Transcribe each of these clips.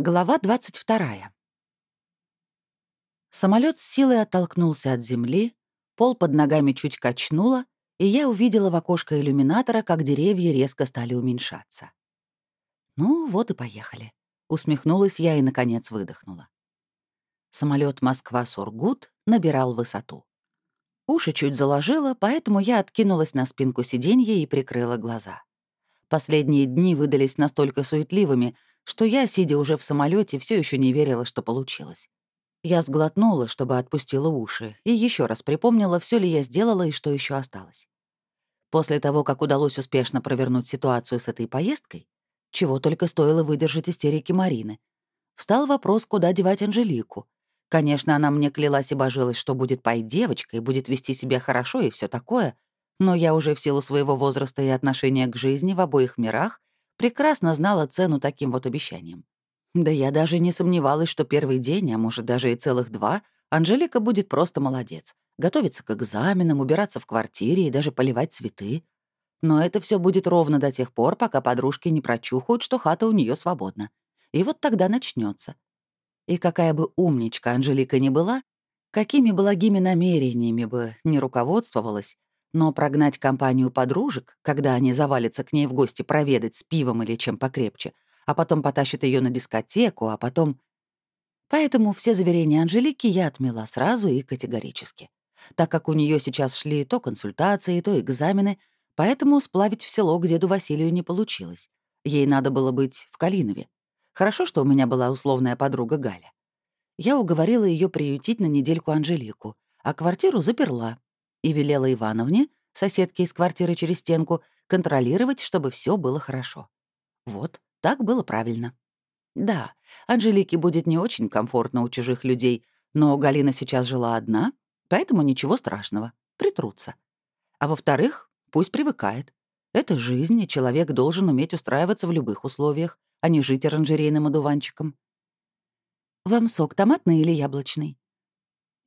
Глава 22. Самолет с силой оттолкнулся от земли, пол под ногами чуть качнуло, и я увидела в окошко иллюминатора, как деревья резко стали уменьшаться. «Ну, вот и поехали», — усмехнулась я и, наконец, выдохнула. Самолет Москва-Сургут набирал высоту. Уши чуть заложило, поэтому я откинулась на спинку сиденья и прикрыла глаза. Последние дни выдались настолько суетливыми, что я, сидя уже в самолете, все еще не верила, что получилось. Я сглотнула, чтобы отпустила уши, и еще раз припомнила, все ли я сделала и что еще осталось. После того, как удалось успешно провернуть ситуацию с этой поездкой, чего только стоило выдержать истерики Марины, встал вопрос, куда девать Анжелику. Конечно, она мне клялась и божилась, что будет пой девочкой, будет вести себя хорошо и все такое, но я уже в силу своего возраста и отношения к жизни в обоих мирах прекрасно знала цену таким вот обещаниям. Да я даже не сомневалась, что первый день, а может даже и целых два, Анжелика будет просто молодец. Готовиться к экзаменам, убираться в квартире и даже поливать цветы. Но это все будет ровно до тех пор, пока подружки не прочухают, что хата у нее свободна. И вот тогда начнется. И какая бы умничка Анжелика ни была, какими благими намерениями бы не руководствовалась, но прогнать компанию подружек, когда они завалятся к ней в гости проведать с пивом или чем покрепче, а потом потащат ее на дискотеку, а потом... Поэтому все заверения Анжелики я отмела сразу и категорически. Так как у нее сейчас шли то консультации, то экзамены, поэтому сплавить в село к деду Василию не получилось. Ей надо было быть в Калинове. Хорошо, что у меня была условная подруга Галя. Я уговорила ее приютить на недельку Анжелику, а квартиру заперла, и велела Ивановне, соседке из квартиры через стенку, контролировать, чтобы все было хорошо. Вот, так было правильно. Да, Анжелике будет не очень комфортно у чужих людей, но Галина сейчас жила одна, поэтому ничего страшного, притрутся. А во-вторых, пусть привыкает. Это жизнь, и человек должен уметь устраиваться в любых условиях, а не жить оранжерейным одуванчиком. «Вам сок томатный или яблочный?»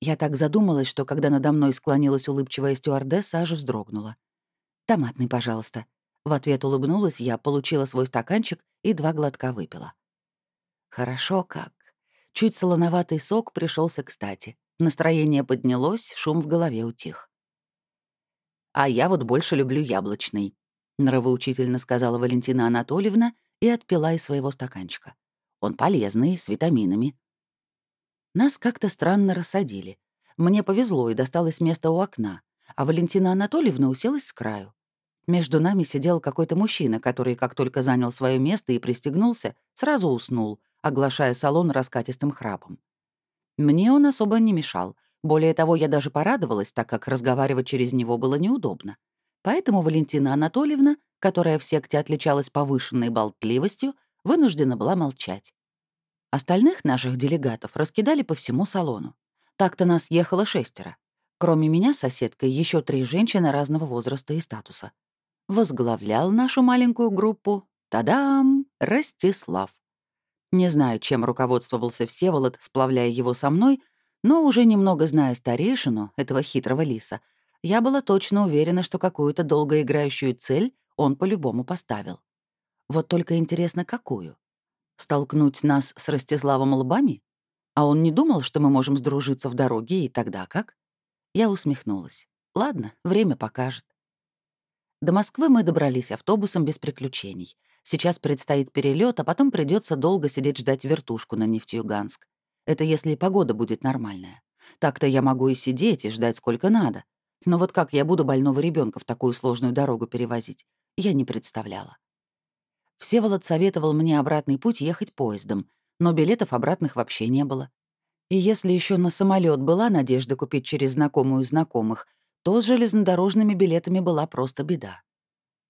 Я так задумалась, что когда надо мной склонилась улыбчивая стюардесса, аж вздрогнула. «Томатный, пожалуйста». В ответ улыбнулась я, получила свой стаканчик и два глотка выпила. Хорошо как. Чуть солоноватый сок пришелся кстати. Настроение поднялось, шум в голове утих. «А я вот больше люблю яблочный», — нравоучительно сказала Валентина Анатольевна и отпила из своего стаканчика. «Он полезный, с витаминами. Нас как-то странно рассадили. Мне повезло и досталось место у окна, а Валентина Анатольевна уселась с краю. Между нами сидел какой-то мужчина, который, как только занял свое место и пристегнулся, сразу уснул, оглашая салон раскатистым храпом. Мне он особо не мешал. Более того, я даже порадовалась, так как разговаривать через него было неудобно. Поэтому Валентина Анатольевна, которая в секте отличалась повышенной болтливостью, вынуждена была молчать. Остальных наших делегатов раскидали по всему салону. Так-то нас ехало шестеро. Кроме меня, соседкой, еще три женщины разного возраста и статуса. Возглавлял нашу маленькую группу, тадам, Ростислав. Не знаю, чем руководствовался Всеволод, сплавляя его со мной, но уже немного зная старейшину, этого хитрого лиса, я была точно уверена, что какую-то долгоиграющую цель он по-любому поставил. Вот только интересно, какую? Столкнуть нас с Ростиславом лбами? А он не думал, что мы можем сдружиться в дороге, и тогда как? Я усмехнулась. Ладно, время покажет. До Москвы мы добрались автобусом без приключений. Сейчас предстоит перелет, а потом придется долго сидеть ждать вертушку на Нефтьюганск. Это если погода будет нормальная. Так-то я могу и сидеть, и ждать сколько надо. Но вот как я буду больного ребенка в такую сложную дорогу перевозить, я не представляла. Всеволод советовал мне обратный путь ехать поездом, но билетов обратных вообще не было. И если еще на самолет была надежда купить через знакомую знакомых, то с железнодорожными билетами была просто беда.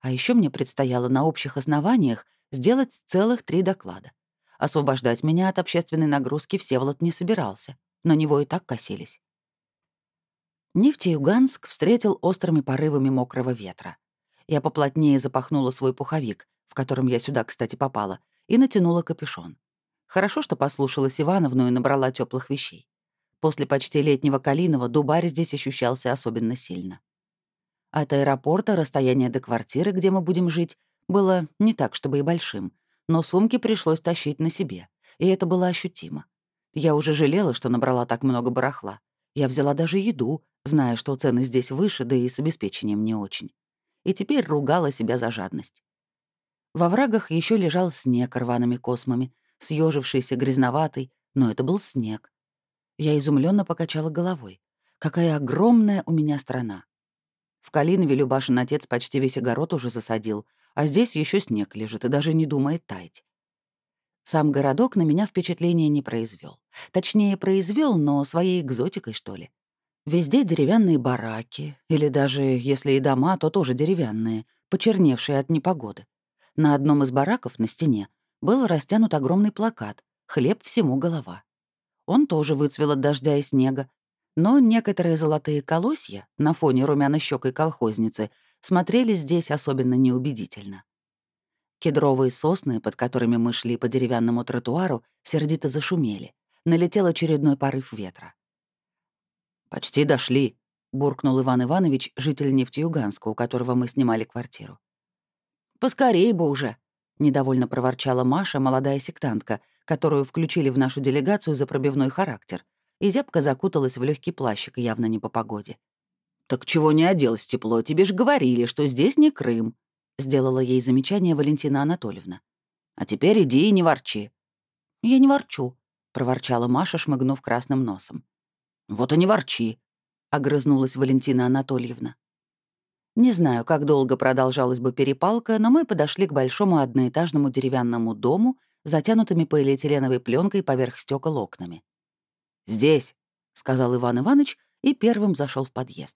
А еще мне предстояло на общих основаниях сделать целых три доклада. Освобождать меня от общественной нагрузки Всеволод не собирался. На него и так косились. Нефтеюганск встретил острыми порывами мокрого ветра. Я поплотнее запахнула свой пуховик, в котором я сюда, кстати, попала, и натянула капюшон. Хорошо, что послушалась Ивановну и набрала теплых вещей. После почти летнего Калинова дубарь здесь ощущался особенно сильно. От аэропорта расстояние до квартиры, где мы будем жить, было не так, чтобы и большим, но сумки пришлось тащить на себе, и это было ощутимо. Я уже жалела, что набрала так много барахла. Я взяла даже еду, зная, что цены здесь выше, да и с обеспечением не очень. И теперь ругала себя за жадность. Во врагах еще лежал снег рваными космами, съежившийся, грязноватый, но это был снег. Я изумленно покачала головой. Какая огромная у меня страна. В Калинове Любашин отец почти весь огород уже засадил, а здесь еще снег лежит и даже не думает таять. Сам городок на меня впечатления не произвел. Точнее, произвел, но своей экзотикой, что ли. Везде деревянные бараки, или даже, если и дома, то тоже деревянные, почерневшие от непогоды. На одном из бараков на стене был растянут огромный плакат «Хлеб всему голова». Он тоже выцвел от дождя и снега, но некоторые золотые колосья на фоне румяно-щёкой колхозницы смотрелись здесь особенно неубедительно. Кедровые сосны, под которыми мы шли по деревянному тротуару, сердито зашумели. Налетел очередной порыв ветра. «Почти дошли», — буркнул Иван Иванович, житель Нефтеюганска, у которого мы снимали квартиру. «Поскорей бы уже», — недовольно проворчала Маша, молодая сектантка, которую включили в нашу делегацию за пробивной характер, и зябко закуталась в легкий плащик, явно не по погоде. «Так чего не оделась тепло? Тебе ж говорили, что здесь не Крым», — сделала ей замечание Валентина Анатольевна. «А теперь иди и не ворчи». «Я не ворчу», — проворчала Маша, шмыгнув красным носом. «Вот и не ворчи», — огрызнулась Валентина Анатольевна. Не знаю, как долго продолжалась бы перепалка, но мы подошли к большому одноэтажному деревянному дому, затянутыми полиэтиленовой пленкой поверх стекол окнами. «Здесь», — сказал Иван Иванович и первым зашел в подъезд.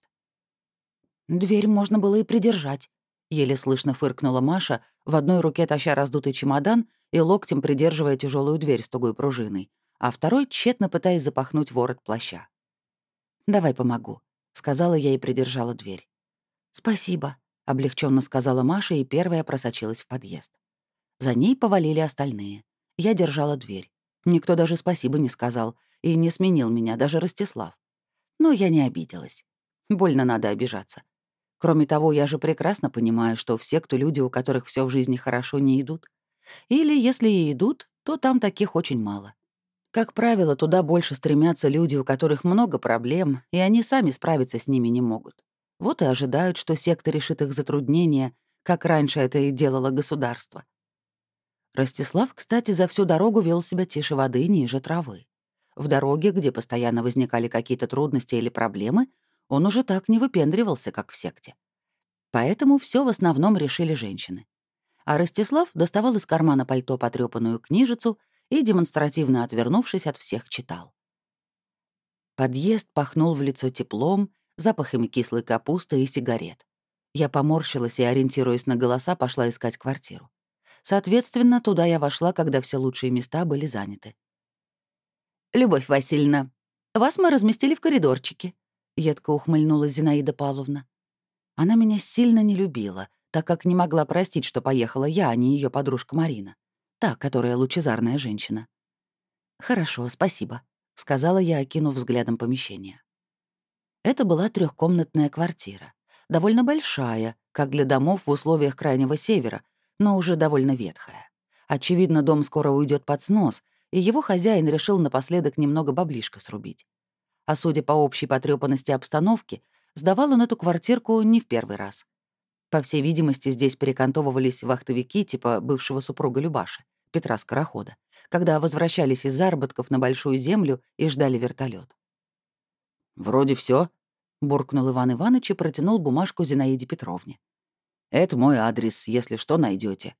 «Дверь можно было и придержать», — еле слышно фыркнула Маша, в одной руке таща раздутый чемодан и локтем придерживая тяжелую дверь с тугой пружиной, а второй тщетно пытаясь запахнуть ворот плаща. «Давай помогу», — сказала я и придержала дверь. «Спасибо», — облегченно сказала Маша и первая просочилась в подъезд. За ней повалили остальные. Я держала дверь. Никто даже спасибо не сказал и не сменил меня, даже Ростислав. Но я не обиделась. Больно надо обижаться. Кроме того, я же прекрасно понимаю, что все, кто люди, у которых все в жизни хорошо, не идут. Или, если и идут, то там таких очень мало. Как правило, туда больше стремятся люди, у которых много проблем, и они сами справиться с ними не могут. Вот и ожидают, что секта решит их затруднения, как раньше это и делало государство. Ростислав, кстати, за всю дорогу вел себя тише воды ниже травы. В дороге, где постоянно возникали какие-то трудности или проблемы, он уже так не выпендривался, как в секте. Поэтому все в основном решили женщины. А Ростислав доставал из кармана пальто потрёпанную книжицу и, демонстративно отвернувшись от всех, читал. Подъезд пахнул в лицо теплом, запахами кислой капусты и сигарет. Я поморщилась и, ориентируясь на голоса, пошла искать квартиру. Соответственно, туда я вошла, когда все лучшие места были заняты. «Любовь Васильевна, вас мы разместили в коридорчике», — едко ухмыльнулась Зинаида Павловна. Она меня сильно не любила, так как не могла простить, что поехала я, а не ее подружка Марина. Та, которая лучезарная женщина. «Хорошо, спасибо», — сказала я, окинув взглядом помещение. Это была трехкомнатная квартира, довольно большая, как для домов в условиях Крайнего Севера, но уже довольно ветхая. Очевидно, дом скоро уйдет под снос, и его хозяин решил напоследок немного баблишка срубить. А судя по общей потрёпанности обстановки, сдавал он эту квартирку не в первый раз. По всей видимости, здесь перекантовывались вахтовики типа бывшего супруга Любаши, Петра Скорохода, когда возвращались из заработков на Большую Землю и ждали вертолет. «Вроде все, буркнул Иван Иванович и протянул бумажку Зинаиде Петровне. Это мой адрес, если что, найдете.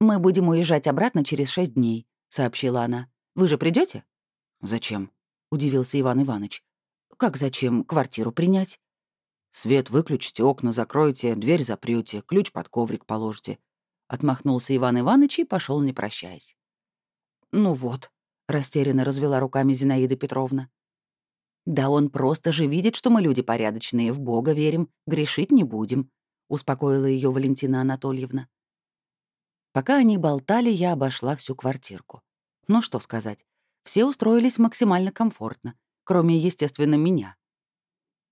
Мы будем уезжать обратно через шесть дней, сообщила она. Вы же придете? Зачем? удивился Иван Иванович. Как зачем? Квартиру принять? Свет выключите, окна закроете, дверь запрете, ключ под коврик положите. Отмахнулся Иван Иванович и пошел, не прощаясь. Ну вот, растерянно развела руками Зинаида Петровна. Да он просто же видит, что мы люди порядочные, в Бога верим, грешить не будем. — успокоила ее Валентина Анатольевна. Пока они болтали, я обошла всю квартирку. Ну что сказать, все устроились максимально комфортно, кроме, естественно, меня.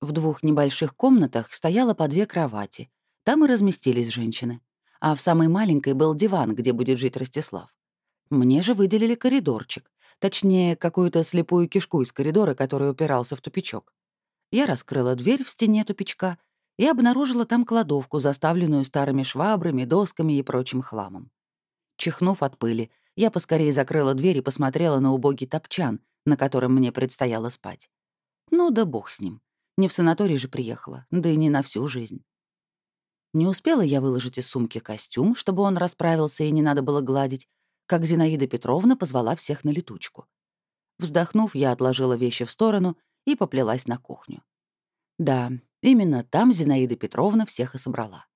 В двух небольших комнатах стояло по две кровати. Там и разместились женщины. А в самой маленькой был диван, где будет жить Ростислав. Мне же выделили коридорчик, точнее, какую-то слепую кишку из коридора, который упирался в тупичок. Я раскрыла дверь в стене тупичка и обнаружила там кладовку, заставленную старыми швабрами, досками и прочим хламом. Чихнув от пыли, я поскорее закрыла дверь и посмотрела на убогий топчан, на котором мне предстояло спать. Ну да бог с ним. Не в санаторий же приехала, да и не на всю жизнь. Не успела я выложить из сумки костюм, чтобы он расправился и не надо было гладить, как Зинаида Петровна позвала всех на летучку. Вздохнув, я отложила вещи в сторону и поплелась на кухню. Да, именно там Зинаида Петровна всех и собрала.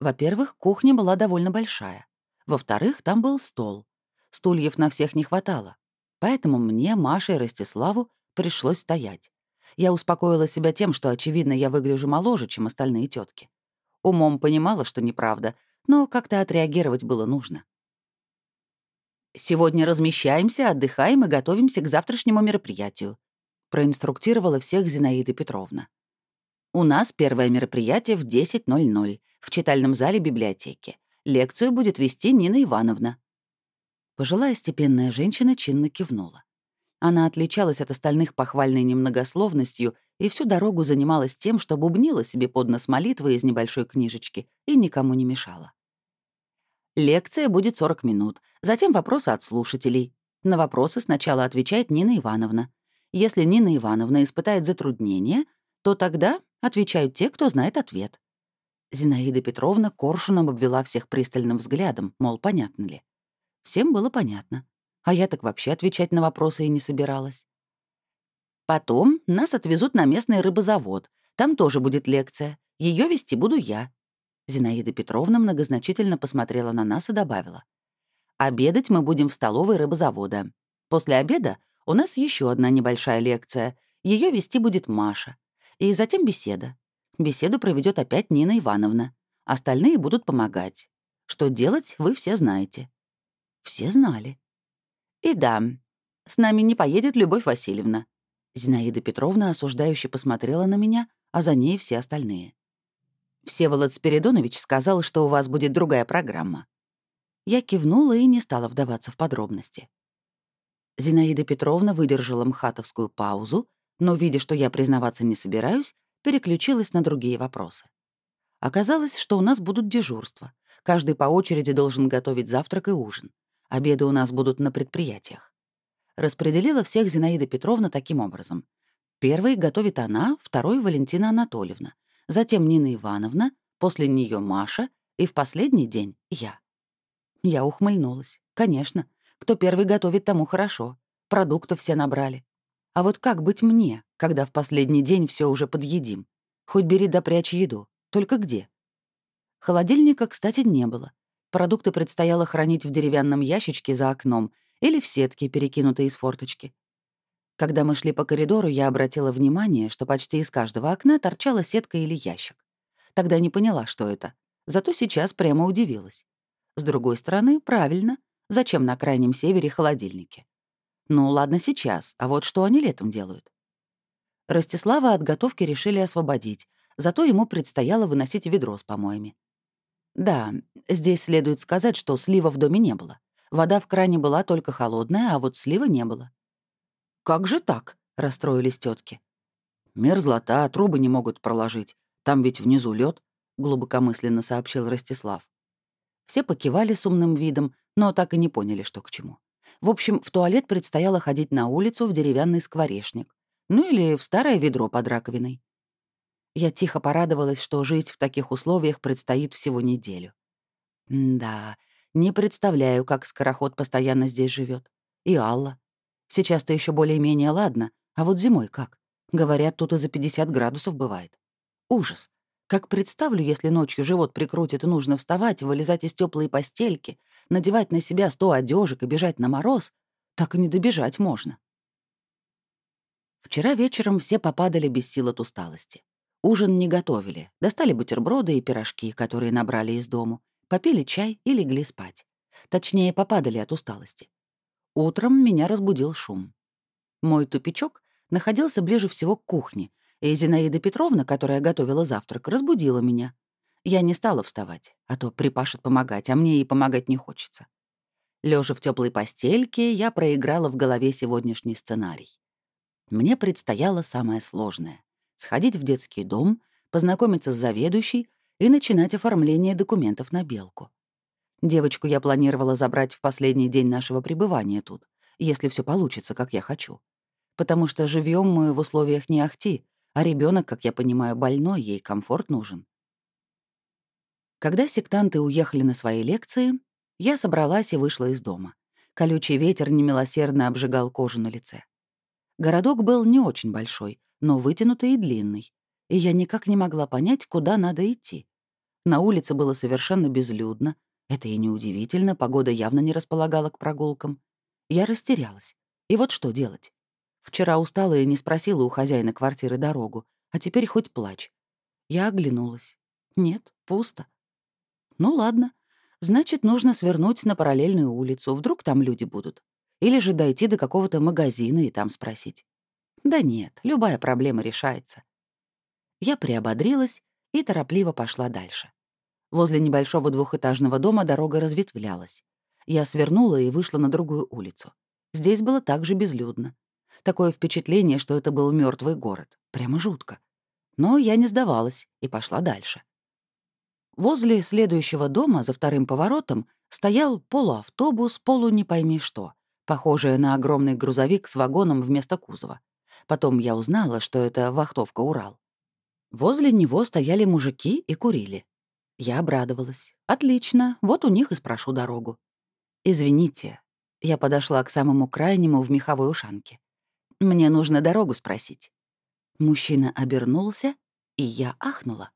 Во-первых, кухня была довольно большая. Во-вторых, там был стол. Стульев на всех не хватало. Поэтому мне, Маше и Ростиславу пришлось стоять. Я успокоила себя тем, что, очевидно, я выгляжу моложе, чем остальные тетки. Умом понимала, что неправда, но как-то отреагировать было нужно. «Сегодня размещаемся, отдыхаем и готовимся к завтрашнему мероприятию», проинструктировала всех Зинаида Петровна. «У нас первое мероприятие в 10.00 в читальном зале библиотеки. Лекцию будет вести Нина Ивановна». Пожилая степенная женщина чинно кивнула. Она отличалась от остальных похвальной немногословностью и всю дорогу занималась тем, что бубнила себе под нос молитвы из небольшой книжечки и никому не мешала. Лекция будет 40 минут, затем вопросы от слушателей. На вопросы сначала отвечает Нина Ивановна. Если Нина Ивановна испытает затруднение, то тогда отвечают те, кто знает ответ. Зинаида Петровна коршуном обвела всех пристальным взглядом, мол, понятно ли. Всем было понятно. А я так вообще отвечать на вопросы и не собиралась. Потом нас отвезут на местный рыбозавод. Там тоже будет лекция. Ее вести буду я. Зинаида Петровна многозначительно посмотрела на нас и добавила. Обедать мы будем в столовой рыбозавода. После обеда у нас еще одна небольшая лекция. Ее вести будет Маша. И затем беседа. Беседу проведет опять Нина Ивановна. Остальные будут помогать. Что делать, вы все знаете. Все знали. И да, с нами не поедет Любовь Васильевна. Зинаида Петровна осуждающе посмотрела на меня, а за ней все остальные. Всеволод Спиридонович сказал, что у вас будет другая программа. Я кивнула и не стала вдаваться в подробности. Зинаида Петровна выдержала мхатовскую паузу, но, видя, что я признаваться не собираюсь, переключилась на другие вопросы. Оказалось, что у нас будут дежурства. Каждый по очереди должен готовить завтрак и ужин. Обеды у нас будут на предприятиях. Распределила всех Зинаида Петровна таким образом. Первый готовит она, второй — Валентина Анатольевна, затем Нина Ивановна, после нее Маша и в последний день — я. Я ухмыльнулась. Конечно, кто первый готовит, тому хорошо. Продуктов все набрали. А вот как быть мне, когда в последний день все уже подъедим? Хоть бери да прячь еду. Только где? Холодильника, кстати, не было. Продукты предстояло хранить в деревянном ящичке за окном или в сетке, перекинутой из форточки. Когда мы шли по коридору, я обратила внимание, что почти из каждого окна торчала сетка или ящик. Тогда не поняла, что это. Зато сейчас прямо удивилась. С другой стороны, правильно. Зачем на крайнем севере холодильники? Ну, ладно сейчас, а вот что они летом делают? Ростислава от готовки решили освободить, зато ему предстояло выносить ведро с помоями. Да, здесь следует сказать, что слива в доме не было. Вода в кране была только холодная, а вот слива не было. «Как же так?» — расстроились тетки. «Мерзлота, трубы не могут проложить. Там ведь внизу лед, глубокомысленно сообщил Ростислав. Все покивали с умным видом, но так и не поняли, что к чему. В общем, в туалет предстояло ходить на улицу в деревянный скворечник. Ну или в старое ведро под раковиной. Я тихо порадовалась, что жить в таких условиях предстоит всего неделю. М да, не представляю, как скороход постоянно здесь живет. И Алла. Сейчас-то еще более-менее ладно, а вот зимой как? Говорят, тут и за 50 градусов бывает. Ужас. Как представлю, если ночью живот прикрутит и нужно вставать, вылезать из теплой постельки, надевать на себя сто одежек и бежать на мороз, так и не добежать можно. Вчера вечером все попадали без сил от усталости. Ужин не готовили, достали бутерброды и пирожки, которые набрали из дому, попили чай и легли спать. Точнее, попадали от усталости. Утром меня разбудил шум. Мой тупичок находился ближе всего к кухне, и Зинаида Петровна, которая готовила завтрак, разбудила меня. Я не стала вставать, а то припашет помогать, а мне и помогать не хочется. Лежа в теплой постельке, я проиграла в голове сегодняшний сценарий. Мне предстояло самое сложное — сходить в детский дом, познакомиться с заведующей и начинать оформление документов на белку. Девочку я планировала забрать в последний день нашего пребывания тут, если все получится, как я хочу. Потому что живем мы в условиях не ахти, а ребенок, как я понимаю, больной, ей комфорт нужен. Когда сектанты уехали на свои лекции, я собралась и вышла из дома. Колючий ветер немилосердно обжигал кожу на лице. Городок был не очень большой, но вытянутый и длинный, и я никак не могла понять, куда надо идти. На улице было совершенно безлюдно, это и неудивительно, погода явно не располагала к прогулкам. Я растерялась. И вот что делать? Вчера устала и не спросила у хозяина квартиры дорогу, а теперь хоть плачь. Я оглянулась. Нет, пусто. Ну ладно, значит, нужно свернуть на параллельную улицу, вдруг там люди будут. Или же дойти до какого-то магазина и там спросить. Да нет, любая проблема решается. Я приободрилась и торопливо пошла дальше. Возле небольшого двухэтажного дома дорога разветвлялась. Я свернула и вышла на другую улицу. Здесь было также безлюдно. Такое впечатление, что это был мертвый город. Прямо жутко. Но я не сдавалась и пошла дальше. Возле следующего дома, за вторым поворотом, стоял полуавтобус, полу не пойми что, похожее на огромный грузовик с вагоном вместо кузова. Потом я узнала, что это вахтовка «Урал». Возле него стояли мужики и курили. Я обрадовалась. «Отлично, вот у них и спрошу дорогу». «Извините». Я подошла к самому крайнему в меховой ушанке. «Мне нужно дорогу спросить». Мужчина обернулся, и я ахнула.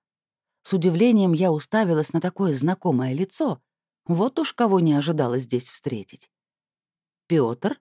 С удивлением я уставилась на такое знакомое лицо. Вот уж кого не ожидала здесь встретить. Пётр?